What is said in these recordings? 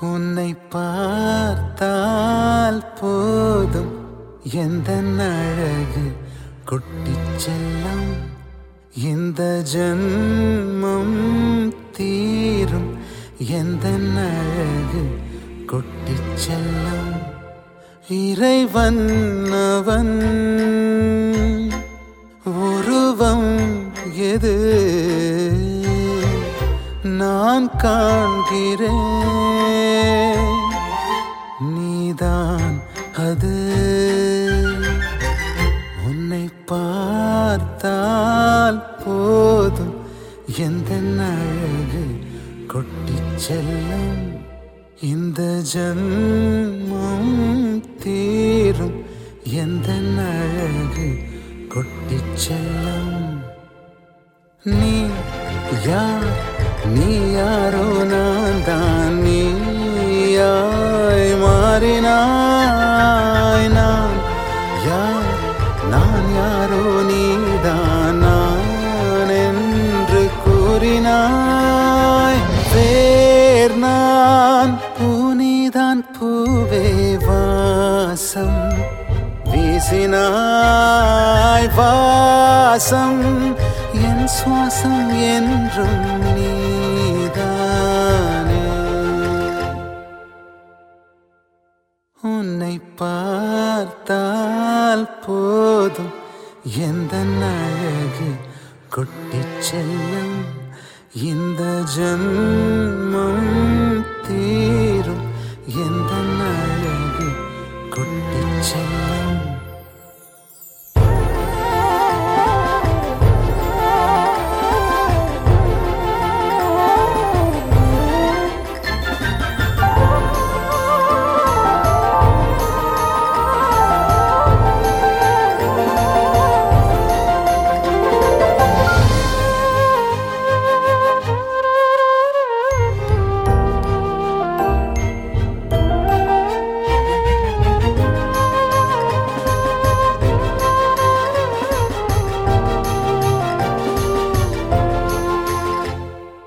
உன்னை பார்த்தால் போதும். எந்த அழகு கொட்டிச் செல்லும். இந்த ஜன்மம் தீரும். எந்த அழகு கொட்டிச் செல்லும். இறைவன் அவன் உருவம் எது? நான் காண்கிறேன். நீதான் அது. உன்னை பார்த்தால் போதும் எந்த அழகு கொட்டி செல்லும். இந்த ஜன்மம் தீரும் எந்த அழகு கொட்டி செல்லும். நீ யார்? நீ யாரோ நான் தான் நான் பூவே வாசம் வீசினாய் வாசம் என் சுவாசம் என்றும் நீதானே. உன்னை பார்த்தால் போதும் எந்த அழகு கொட்டி செல்லும் இந்த ஜன்மம்.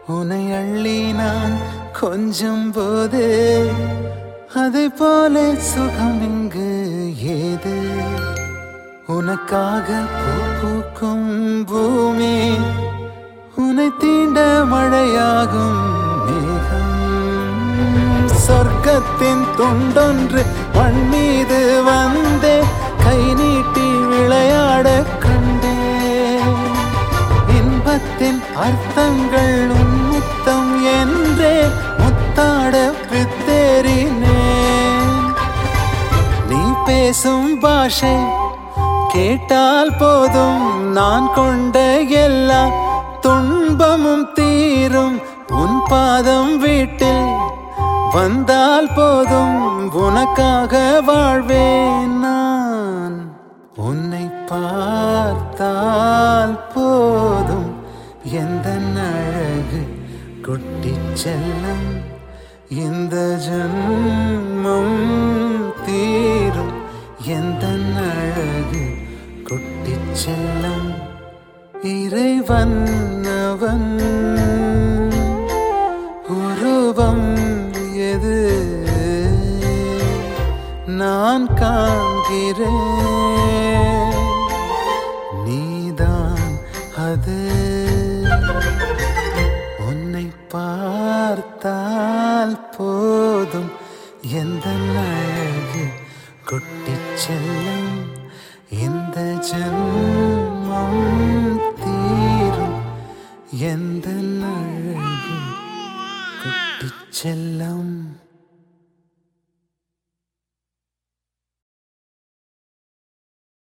உன்னை அள்ளி நான் கொஞ்சம் போது அதை போல சுகம் இங்கு ஏது? உனக்காக பூ பூக்கும் பூமி உன்னை தீண்ட மழையாகும் மேகம். சொர்க்கத்தின் துண்டொன்று மண் மீது வந்தே கை நீட்டி விளையாட கண்டே இன்பத்தின் அர்த்தங்கள் உன்முத்தம் என்றே முத்தாட பித்தேறினேன் நீ பேசும் பாஷை கேட்டால் போதும். நான் கொண்ட எல்லா துன்பமும் தீரும். உன் பாதம் வீட்டில் வந்தால் போதும். உனக்காக வாழ்வேன் நான். உன்னை பார்த்தால் போதும். எந்த அழகு கொட்டி செல்லும் இந்த ஜன்மம் தீரும். எந்த அழகு கொட்டி செல்லும் இறைவன் அவன். உருவம் எது? நான் காண்கிறேன். நீதான் அது. உன்னை பார்த்தால் போதும். எந்த அழகு குட்டி செல்லும். இந்த ஜன்மம் தீரும். எந்த அழகு குட்டி செல்லும்.